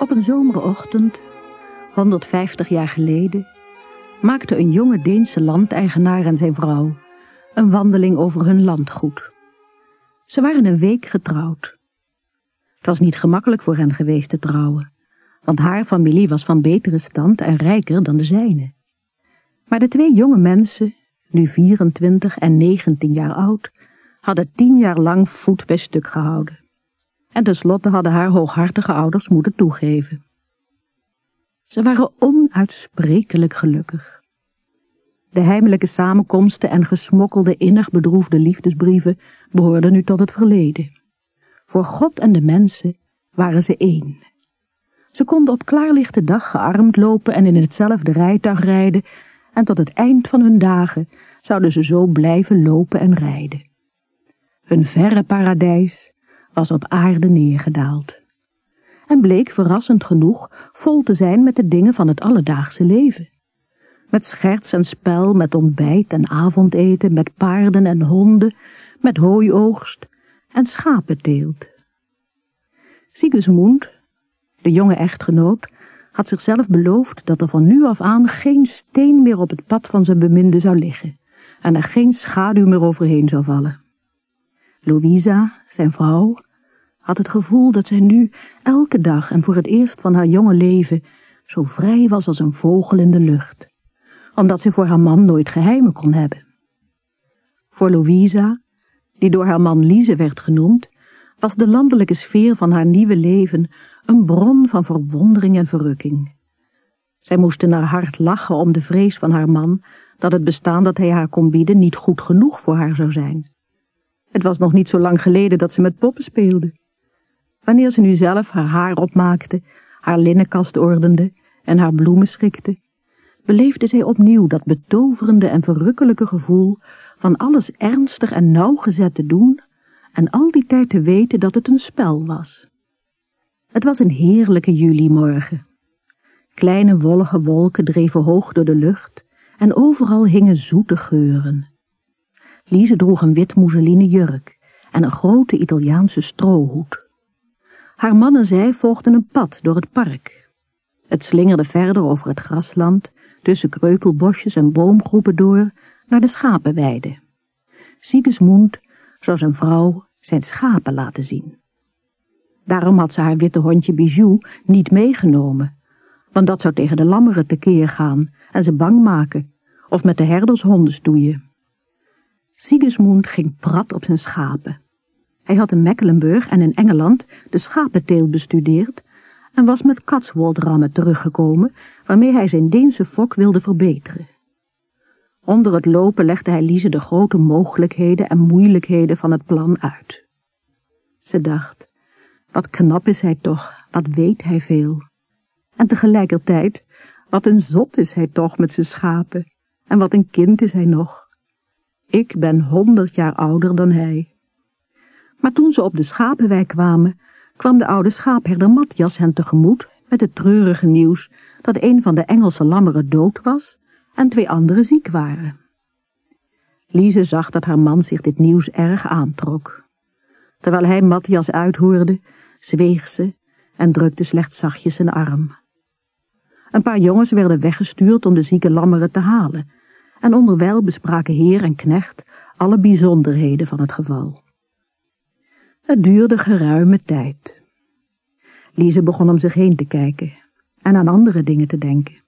Op een zomerochtend, 150 jaar geleden, maakte een jonge Deense landeigenaar en zijn vrouw een wandeling over hun landgoed. Ze waren een week getrouwd. Het was niet gemakkelijk voor hen geweest te trouwen, want haar familie was van betere stand en rijker dan de zijne. Maar de twee jonge mensen, nu 24 en 19 jaar oud, hadden tien jaar lang voet bij stuk gehouden. En tenslotte hadden haar hooghartige ouders moeten toegeven. Ze waren onuitsprekelijk gelukkig. De heimelijke samenkomsten en gesmokkelde innig bedroefde liefdesbrieven behoorden nu tot het verleden. Voor God en de mensen waren ze één. Ze konden op klaarlichte dag gearmd lopen en in hetzelfde rijtuig rijden, en tot het eind van hun dagen zouden ze zo blijven lopen en rijden. Hun verre paradijs was op aarde neergedaald. En bleek verrassend genoeg vol te zijn met de dingen van het alledaagse leven. Met scherts en spel, met ontbijt en avondeten, met paarden en honden, met hooioogst en schapenteelt. Sigismund, de jonge echtgenoot, had zichzelf beloofd dat er van nu af aan geen steen meer op het pad van zijn beminde zou liggen en er geen schaduw meer overheen zou vallen. Louisa, zijn vrouw, had het gevoel dat zij nu elke dag en voor het eerst van haar jonge leven zo vrij was als een vogel in de lucht, omdat zij voor haar man nooit geheimen kon hebben. Voor Louisa, die door haar man Lise werd genoemd, was de landelijke sfeer van haar nieuwe leven een bron van verwondering en verrukking. Zij moest naar hart lachen om de vrees van haar man dat het bestaan dat hij haar kon bieden niet goed genoeg voor haar zou zijn. Het was nog niet zo lang geleden dat ze met poppen speelde. Wanneer ze nu zelf haar haar opmaakte, haar linnenkast ordende en haar bloemen schikte, beleefde zij opnieuw dat betoverende en verrukkelijke gevoel van alles ernstig en nauwgezet te doen en al die tijd te weten dat het een spel was. Het was een heerlijke julimorgen. Kleine wollige wolken dreven hoog door de lucht en overal hingen zoete geuren. Lise droeg een wit mousseline jurk en een grote Italiaanse strohoed. Haar man en zij volgden een pad door het park. Het slingerde verder over het grasland, tussen kreupelbosjes en boomgroepen door, naar de schapenweide. Sigismund zou zijn vrouw zijn schapen laten zien. Daarom had ze haar witte hondje Bijou niet meegenomen, want dat zou tegen de lammeren tekeer gaan en ze bang maken, of met de herdershonden stoeien. Sigismund ging prat op zijn schapen. Hij had in Mecklenburg en in Engeland de schapenteelt bestudeerd en was met katswoldrammen teruggekomen, waarmee hij zijn Deense fok wilde verbeteren. Onder het lopen legde hij Lise de grote mogelijkheden en moeilijkheden van het plan uit. Ze dacht, wat knap is hij toch, wat weet hij veel. En tegelijkertijd, wat een zot is hij toch met zijn schapen, en wat een kind is hij nog. Ik ben honderd jaar ouder dan hij. Maar toen ze op de schapenwijk kwamen, kwam de oude schaapherder Matthias hen tegemoet met het treurige nieuws dat een van de Engelse lammeren dood was en twee anderen ziek waren. Lise zag dat haar man zich dit nieuws erg aantrok. Terwijl hij Matthias uithoorde, zweeg ze en drukte slechts zachtjes zijn arm. Een paar jongens werden weggestuurd om de zieke lammeren te halen, en onderwijl bespraken heer en knecht alle bijzonderheden van het geval. Het duurde geruime tijd. Lise begon om zich heen te kijken en aan andere dingen te denken.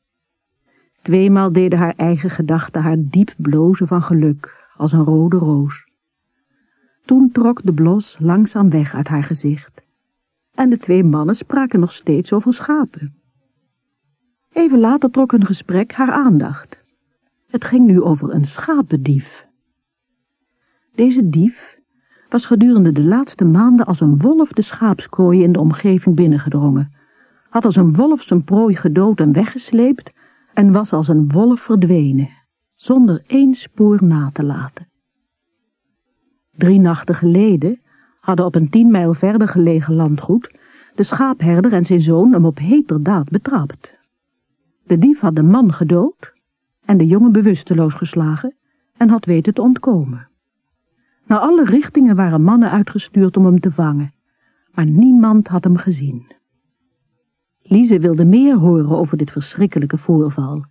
Tweemaal deden haar eigen gedachten haar diep blozen van geluk, als een rode roos. Toen trok de blos langzaam weg uit haar gezicht. En de twee mannen spraken nog steeds over schapen. Even later trok hun gesprek haar aandacht. Het ging nu over een schapendief. Deze dief was gedurende de laatste maanden als een wolf de schaapskooi in de omgeving binnengedrongen, had als een wolf zijn prooi gedood en weggesleept en was als een wolf verdwenen, zonder één spoor na te laten. Drie nachten geleden hadden op een tien mijl verder gelegen landgoed de schaapherder en zijn zoon hem op heterdaad betrapt. De dief had de man gedood en de jongen bewusteloos geslagen en had weten te ontkomen. Naar alle richtingen waren mannen uitgestuurd om hem te vangen, maar niemand had hem gezien. Lise wilde meer horen over dit verschrikkelijke voorval.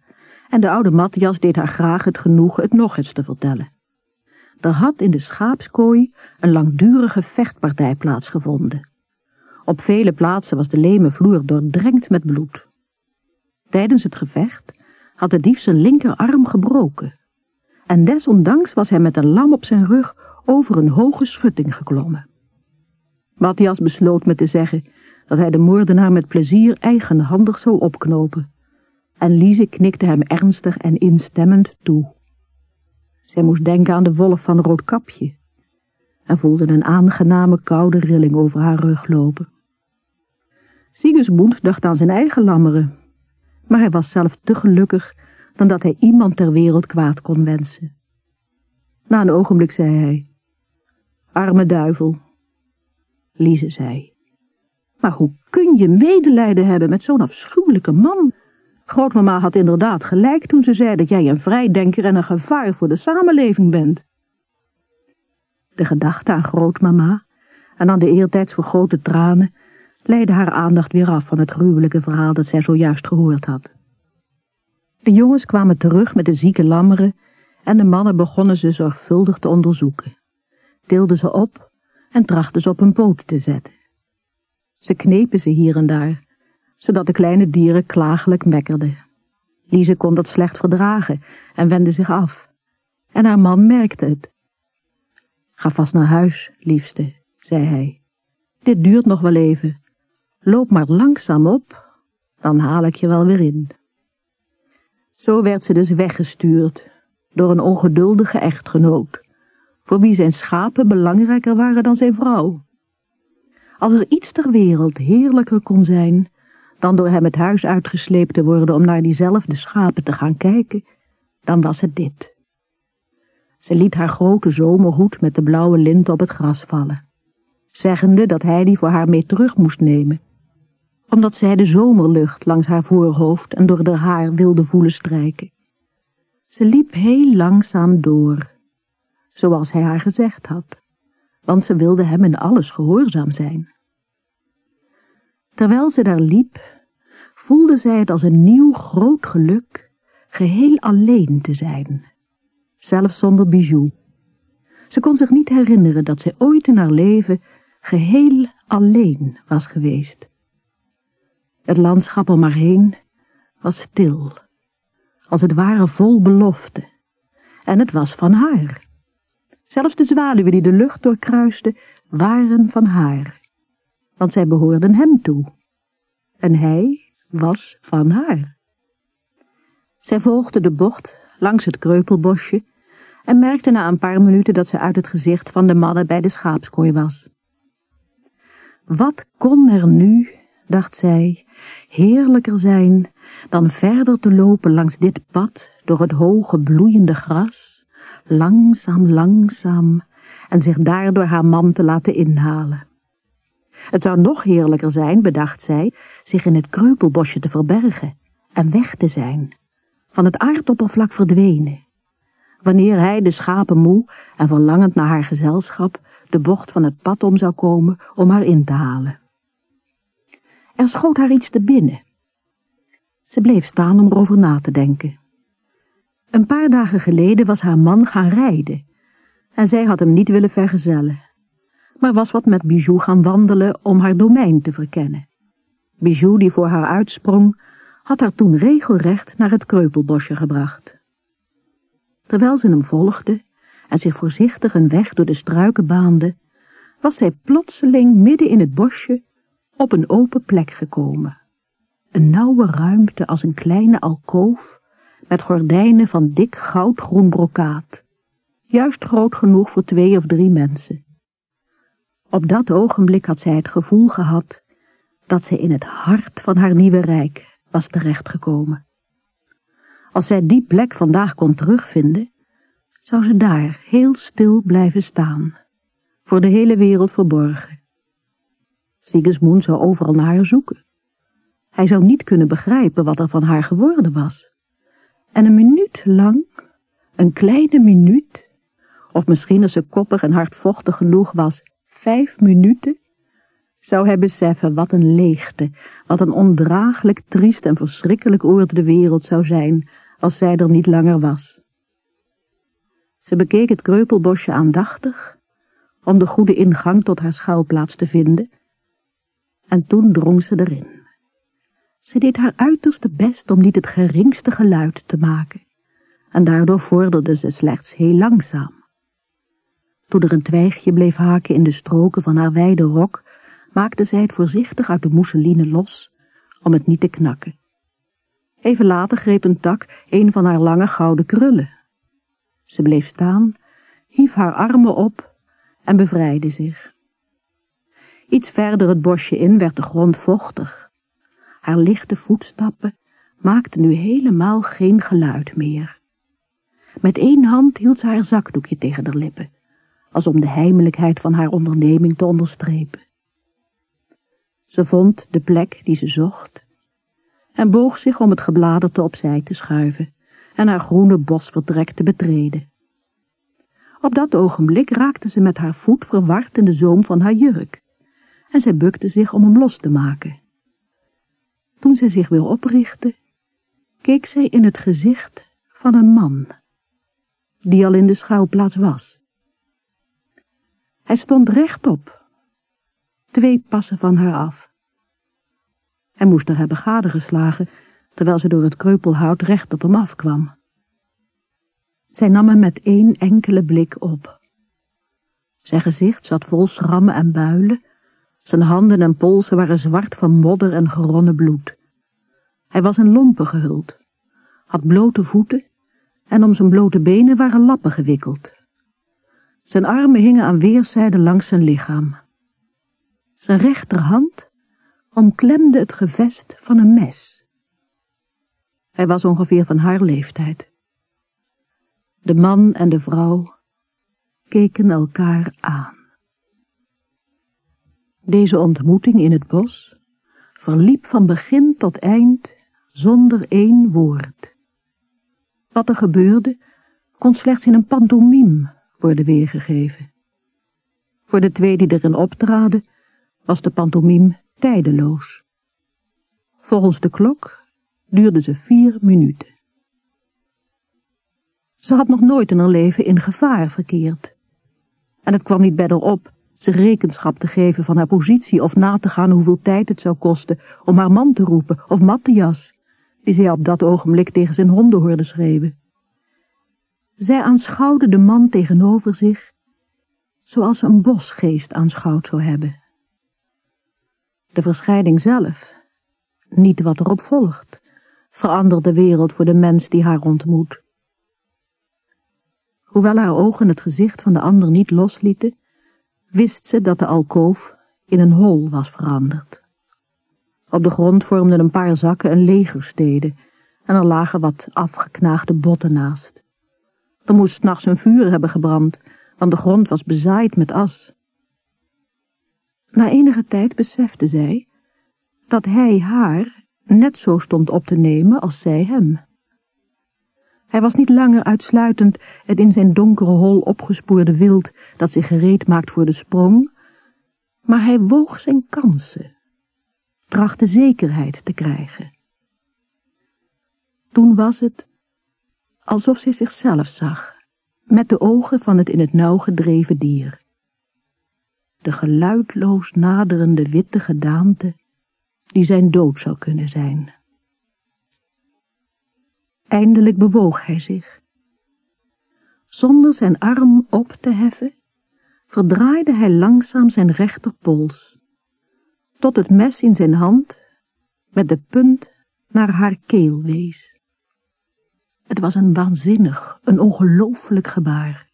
En de oude Matthias deed haar graag het genoegen het nog eens te vertellen. Er had in de schaapskooi een langdurige vechtpartij plaatsgevonden. Op vele plaatsen was de leme vloer doordrenkt met bloed. Tijdens het gevecht had de dief zijn linkerarm gebroken. En desondanks was hij met een lam op zijn rug over een hoge schutting geklommen. Matthias besloot me te zeggen dat hij de moordenaar met plezier eigenhandig zou opknopen. En Lize knikte hem ernstig en instemmend toe. Zij moest denken aan de wolf van Roodkapje en voelde een aangename koude rilling over haar rug lopen. Sigismund dacht aan zijn eigen lammeren, maar hij was zelf te gelukkig dan dat hij iemand ter wereld kwaad kon wensen. Na een ogenblik zei hij, arme duivel. Lize zei, maar hoe kun je medelijden hebben met zo'n afschuwelijke man? Grootmama had inderdaad gelijk toen ze zei dat jij een vrijdenker en een gevaar voor de samenleving bent. De gedachte aan grootmama en aan de eertijds vergrote tranen leidde haar aandacht weer af van het gruwelijke verhaal dat zij zojuist gehoord had. De jongens kwamen terug met de zieke lammeren en de mannen begonnen ze zorgvuldig te onderzoeken, tilden ze op en trachten ze op hun poot te zetten. Ze knepen ze hier en daar, zodat de kleine dieren klagelijk mekkerden. Lise kon dat slecht verdragen en wendde zich af. En haar man merkte het. Ga vast naar huis, liefste, zei hij. Dit duurt nog wel even. Loop maar langzaam op, dan haal ik je wel weer in. Zo werd ze dus weggestuurd door een ongeduldige echtgenoot, voor wie zijn schapen belangrijker waren dan zijn vrouw. Als er iets ter wereld heerlijker kon zijn dan door hem het huis uitgesleept te worden om naar diezelfde schapen te gaan kijken, dan was het dit. Ze liet haar grote zomerhoed met de blauwe lint op het gras vallen, zeggende dat hij die voor haar mee terug moest nemen, omdat zij de zomerlucht langs haar voorhoofd en door haar haar wilde voelen strijken. Ze liep heel langzaam door, zoals hij haar gezegd had, want ze wilde hem in alles gehoorzaam zijn. Terwijl ze daar liep, voelde zij het als een nieuw groot geluk geheel alleen te zijn, zelfs zonder bijou. Ze kon zich niet herinneren dat zij ooit in haar leven geheel alleen was geweest. Het landschap om haar heen was stil, als het ware vol belofte, en het was van haar. Zelfs de zwaluwen die de lucht doorkruisten, waren van haar want zij behoorden hem toe. En hij was van haar. Zij volgde de bocht langs het kreupelbosje en merkte na een paar minuten dat ze uit het gezicht van de mannen bij de schaapskooi was. Wat kon er nu, dacht zij, heerlijker zijn dan verder te lopen langs dit pad door het hoge bloeiende gras, langzaam, langzaam, en zich daardoor haar man te laten inhalen. Het zou nog heerlijker zijn, bedacht zij, zich in het kreupelbosje te verbergen en weg te zijn, van het aardoppervlak verdwenen. Wanneer hij, de schapen moe en verlangend naar haar gezelschap, de bocht van het pad om zou komen om haar in te halen. Er schoot haar iets te binnen. Ze bleef staan om erover na te denken. Een paar dagen geleden was haar man gaan rijden en zij had hem niet willen vergezellen maar was wat met Bijou gaan wandelen om haar domein te verkennen. Bijou, die voor haar uitsprong, had haar toen regelrecht naar het kreupelbosje gebracht. Terwijl ze hem volgde en zich voorzichtig een weg door de struiken baande, was zij plotseling midden in het bosje op een open plek gekomen. Een nauwe ruimte als een kleine alkoof met gordijnen van dik goudgroen brokaat, juist groot genoeg voor twee of drie mensen. Op dat ogenblik had zij het gevoel gehad dat zij in het hart van haar nieuwe rijk was terechtgekomen. Als zij die plek vandaag kon terugvinden, zou ze daar heel stil blijven staan, voor de hele wereld verborgen. Sigismund zou overal naar haar zoeken. Hij zou niet kunnen begrijpen wat er van haar geworden was. En een minuut lang, een kleine minuut, of misschien als ze koppig en hardvochtig genoeg was, vijf minuten zou hij beseffen wat een leegte, wat een ondraaglijk triest en verschrikkelijk oord de wereld zou zijn, als zij er niet langer was. Ze bekeek het kreupelbosje aandachtig, om de goede ingang tot haar schuilplaats te vinden, en toen drong ze erin. Ze deed haar uiterste best om niet het geringste geluid te maken, en daardoor vorderde ze slechts heel langzaam. Toen er een twijgje bleef haken in de stroken van haar wijde rok, maakte zij het voorzichtig uit de mousseline los, om het niet te knakken. Even later greep een tak een van haar lange gouden krullen. Ze bleef staan, hief haar armen op en bevrijdde zich. Iets verder het bosje in werd de grond vochtig. Haar lichte voetstappen maakten nu helemaal geen geluid meer. Met één hand hield ze haar zakdoekje tegen de lippen, als om de heimelijkheid van haar onderneming te onderstrepen. Ze vond de plek die ze zocht en boog zich om het gebladerte opzij te schuiven en haar groene bosvertrek te betreden. Op dat ogenblik raakte ze met haar voet verward in de zoom van haar jurk en zij bukte zich om hem los te maken. Toen zij zich weer oprichtte, keek zij in het gezicht van een man, die al in de schuilplaats was. Hij stond rechtop, twee passen van haar af. Hij moest er hebben gadegeslagen, terwijl ze door het kreupelhout recht op hem afkwam. Zij nam hem met één enkele blik op. Zijn gezicht zat vol schrammen en builen, zijn handen en polsen waren zwart van modder en geronnen bloed. Hij was in lompen gehuld, had blote voeten en om zijn blote benen waren lappen gewikkeld. Zijn armen hingen aan weerszijden langs zijn lichaam. Zijn rechterhand omklemde het gevest van een mes. Hij was ongeveer van haar leeftijd. De man en de vrouw keken elkaar aan. Deze ontmoeting in het bos verliep van begin tot eind zonder één woord. Wat er gebeurde, kon slechts in een pantomime worden weergegeven. Voor de twee die erin optraden, was de pantomime tijdeloos. Volgens de klok duurde ze vier minuten. Ze had nog nooit in haar leven in gevaar verkeerd. En het kwam niet bij haar op ze rekenschap te geven van haar positie of na te gaan hoeveel tijd het zou kosten om haar man te roepen of Matthias, die zij op dat ogenblik tegen zijn honden hoorde schreeuwen. Zij aanschouwde de man tegenover zich, zoals een bosgeest aanschouwd zou hebben. De verschijning zelf, niet wat erop volgt, verandert de wereld voor de mens die haar ontmoet. Hoewel haar ogen het gezicht van de ander niet loslieten, wist ze dat de alkoof in een hol was veranderd. Op de grond vormden een paar zakken een legerstede en er lagen wat afgeknaagde botten naast. Er moest s'nachts een vuur hebben gebrand, want de grond was bezaaid met as. Na enige tijd besefte zij dat hij haar net zo stond op te nemen als zij hem. Hij was niet langer uitsluitend het in zijn donkere hol opgespoorde wild dat zich gereed maakt voor de sprong, maar hij woog zijn kansen, trachtte zekerheid te krijgen. Toen was het alsof zij zichzelf zag, met de ogen van het in het nauw gedreven dier. De geluidloos naderende witte gedaante die zijn dood zou kunnen zijn. Eindelijk bewoog hij zich. Zonder zijn arm op te heffen, verdraaide hij langzaam zijn rechterpols, tot het mes in zijn hand met de punt naar haar keel wees. Het was een waanzinnig, een ongelooflijk gebaar.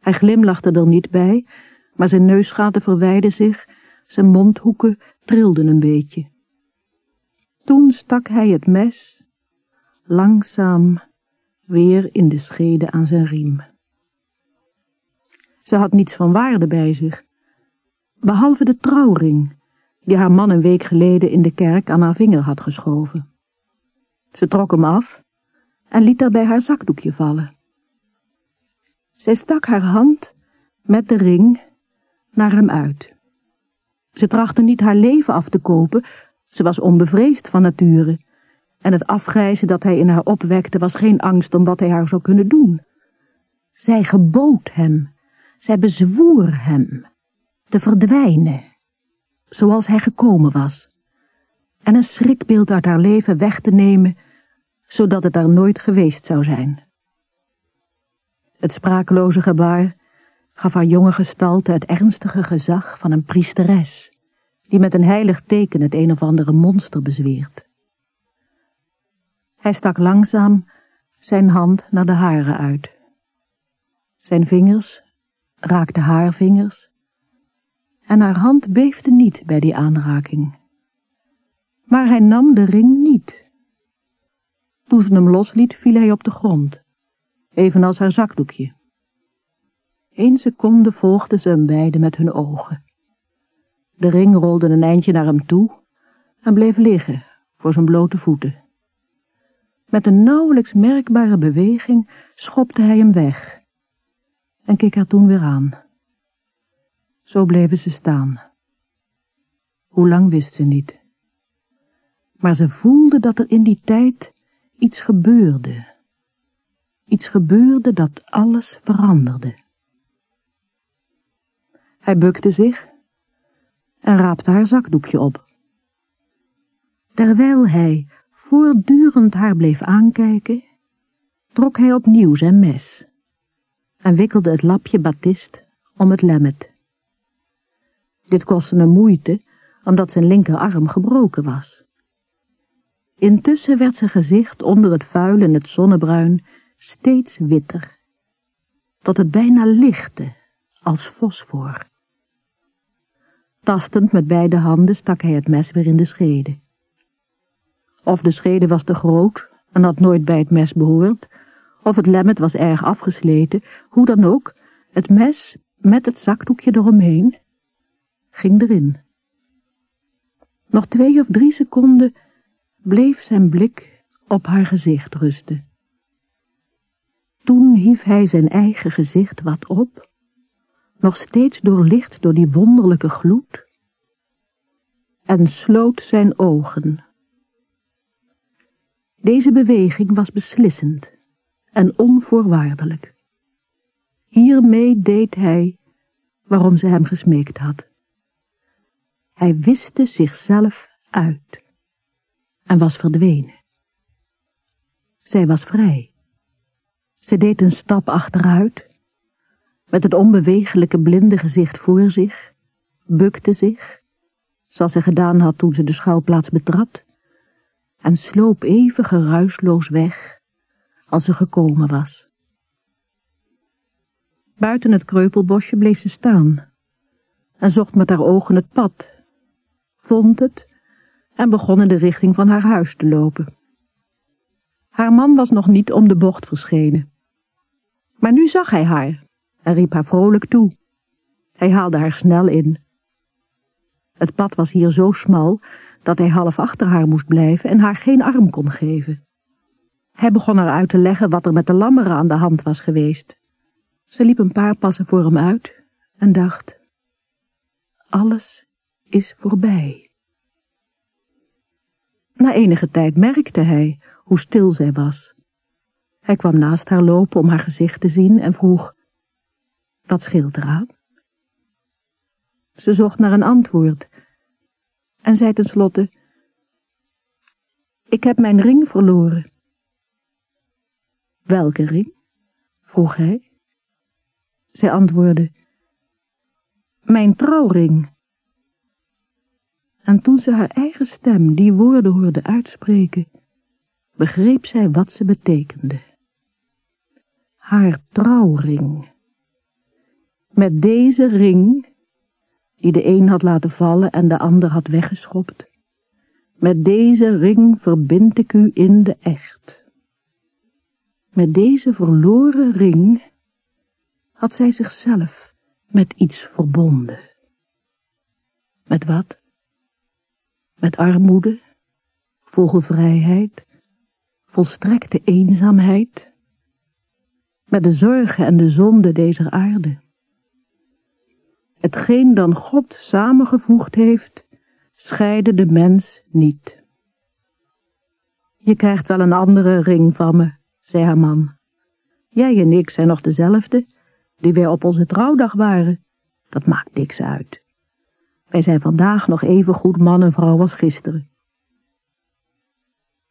Hij glimlachte er niet bij, maar zijn neusgaten verwijden zich, zijn mondhoeken trilden een beetje. Toen stak hij het mes langzaam weer in de schede aan zijn riem. Ze had niets van waarde bij zich, behalve de trouwring, die haar man een week geleden in de kerk aan haar vinger had geschoven. Ze trok hem af en liet daarbij haar zakdoekje vallen. Zij stak haar hand met de ring naar hem uit. Ze trachtte niet haar leven af te kopen, ze was onbevreesd van nature. En het afgrijzen dat hij in haar opwekte was geen angst om wat hij haar zou kunnen doen. Zij gebood hem, zij bezwoer hem, te verdwijnen, zoals hij gekomen was, en een schrikbeeld uit haar leven weg te nemen, zodat het daar nooit geweest zou zijn. Het sprakeloze gebaar gaf haar jonge gestalte het ernstige gezag van een priesteres, die met een heilig teken het een of andere monster bezweert. Hij stak langzaam zijn hand naar de haren uit. Zijn vingers raakten haar vingers en haar hand beefde niet bij die aanraking. Maar hij nam de ring niet. Toen ze hem losliet, viel hij op de grond, evenals haar zakdoekje. Eén seconde volgden ze hem beiden met hun ogen. De ring rolde een eindje naar hem toe en bleef liggen voor zijn blote voeten. Met een nauwelijks merkbare beweging schopte hij hem weg en keek haar toen weer aan. Zo bleven ze staan. Hoe lang wist ze niet. Maar ze voelde dat er in die tijd iets gebeurde. Iets gebeurde dat alles veranderde. Hij bukte zich en raapte haar zakdoekje op. Terwijl hij voortdurend haar bleef aankijken, trok hij opnieuw zijn mes en wikkelde het lapje batist om het lemmet. Dit kostte hem moeite, omdat zijn linkerarm gebroken was. Intussen werd zijn gezicht onder het vuil en het zonnebruin steeds witter, tot het bijna lichtte als fosfor. Tastend met beide handen stak hij het mes weer in de schede. Of de schede was te groot en had nooit bij het mes behoord, of het lemmet was erg afgesleten, hoe dan ook, het mes met het zakdoekje eromheen ging erin. Nog twee of drie seconden bleef zijn blik op haar gezicht rusten. Toen hief hij zijn eigen gezicht wat op nog steeds doorlicht door die wonderlijke gloed, en sloot zijn ogen. Deze beweging was beslissend en onvoorwaardelijk. Hiermee deed hij waarom ze hem gesmeekt had. Hij wiste zichzelf uit en was verdwenen. Zij was vrij. Ze deed een stap achteruit met het onbewegelijke blinde gezicht voor zich, bukte zich, zoals ze gedaan had toen ze de schuilplaats betrad, en sloop even geruisloos weg als ze gekomen was. Buiten het kreupelbosje bleef ze staan en zocht met haar ogen het pad, vond het en begon in de richting van haar huis te lopen. Haar man was nog niet om de bocht verschenen. Maar nu zag hij haar en riep haar vrolijk toe. Hij haalde haar snel in. Het pad was hier zo smal dat hij half achter haar moest blijven en haar geen arm kon geven. Hij begon haar uit te leggen wat er met de lammeren aan de hand was geweest. Ze liep een paar passen voor hem uit en dacht, alles is voorbij. Na enige tijd merkte hij hoe stil zij was. Hij kwam naast haar lopen om haar gezicht te zien en vroeg, wat scheelt eraan? Ze zocht naar een antwoord en zei tenslotte, ik heb mijn ring verloren. Welke ring? vroeg hij. Zij antwoordde, mijn trouwring. En toen ze haar eigen stem die woorden hoorde uitspreken, begreep zij wat ze betekende. Haar trouwring. Met deze ring, die de een had laten vallen en de ander had weggeschopt, met deze ring verbind ik u in de echt. Met deze verloren ring had zij zichzelf met iets verbonden. Met wat? Met armoede, vogelvrijheid, volstrekte eenzaamheid, met de zorgen en de zonde deze aarde Hetgeen dan God samengevoegd heeft, scheide de mens niet. Je krijgt wel een andere ring van me, zei haar man. Jij en ik zijn nog dezelfde, die wij op onze trouwdag waren. Dat maakt niks uit. Wij zijn vandaag nog even goed man en vrouw als gisteren.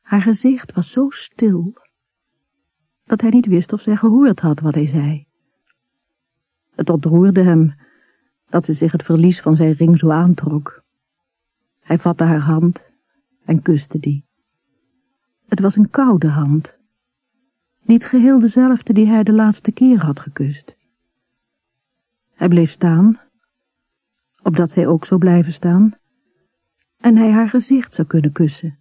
Haar gezicht was zo stil, dat hij niet wist of zij gehoord had wat hij zei. Het ontroerde hem dat ze zich het verlies van zijn ring zo aantrok. Hij vatte haar hand en kuste die. Het was een koude hand, niet geheel dezelfde die hij de laatste keer had gekust. Hij bleef staan, opdat zij ook zou blijven staan, en hij haar gezicht zou kunnen kussen.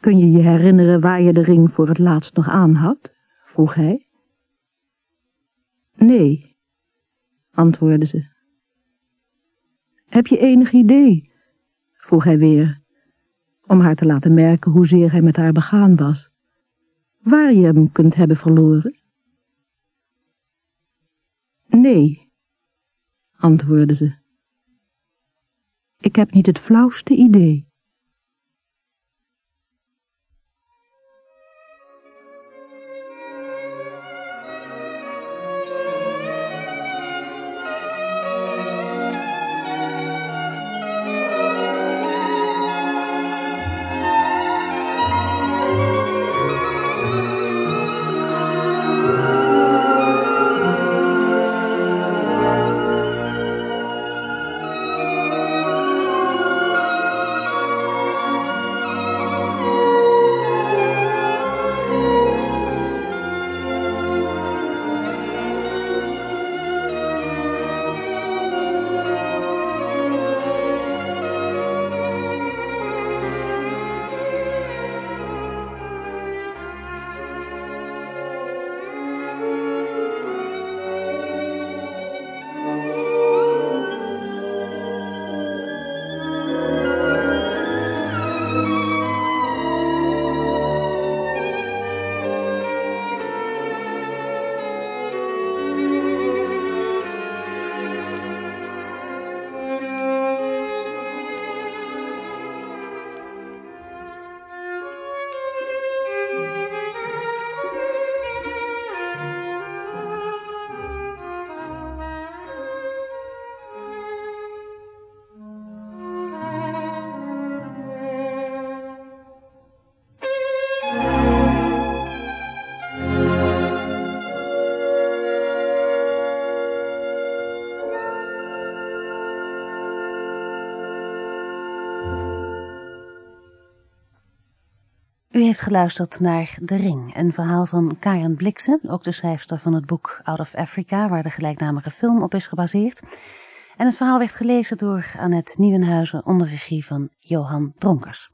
Kun je je herinneren waar je de ring voor het laatst nog aan had? vroeg hij. Nee, antwoordde ze. Heb je enig idee? vroeg hij weer, om haar te laten merken hoezeer hij met haar begaan was. Waar je hem kunt hebben verloren? Nee, antwoordde ze. Ik heb niet het flauwste idee. U heeft geluisterd naar De Ring, een verhaal van Karen Blikse, ook de schrijfster van het boek Out of Africa, waar de gelijknamige film op is gebaseerd. En het verhaal werd gelezen door Annette Nieuwenhuizen onder regie van Johan Dronkers.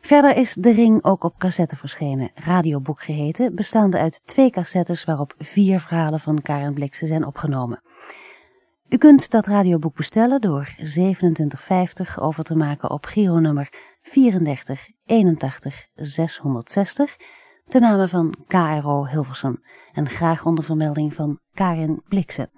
Verder is De Ring ook op cassette verschenen, radioboek geheten, bestaande uit twee cassettes waarop vier verhalen van Karen Blikse zijn opgenomen. U kunt dat radioboek bestellen door 27,50 over te maken op Giro-nummer 34 81 660 ten name van KRO Hilversum en graag onder vermelding van Karin Blikse.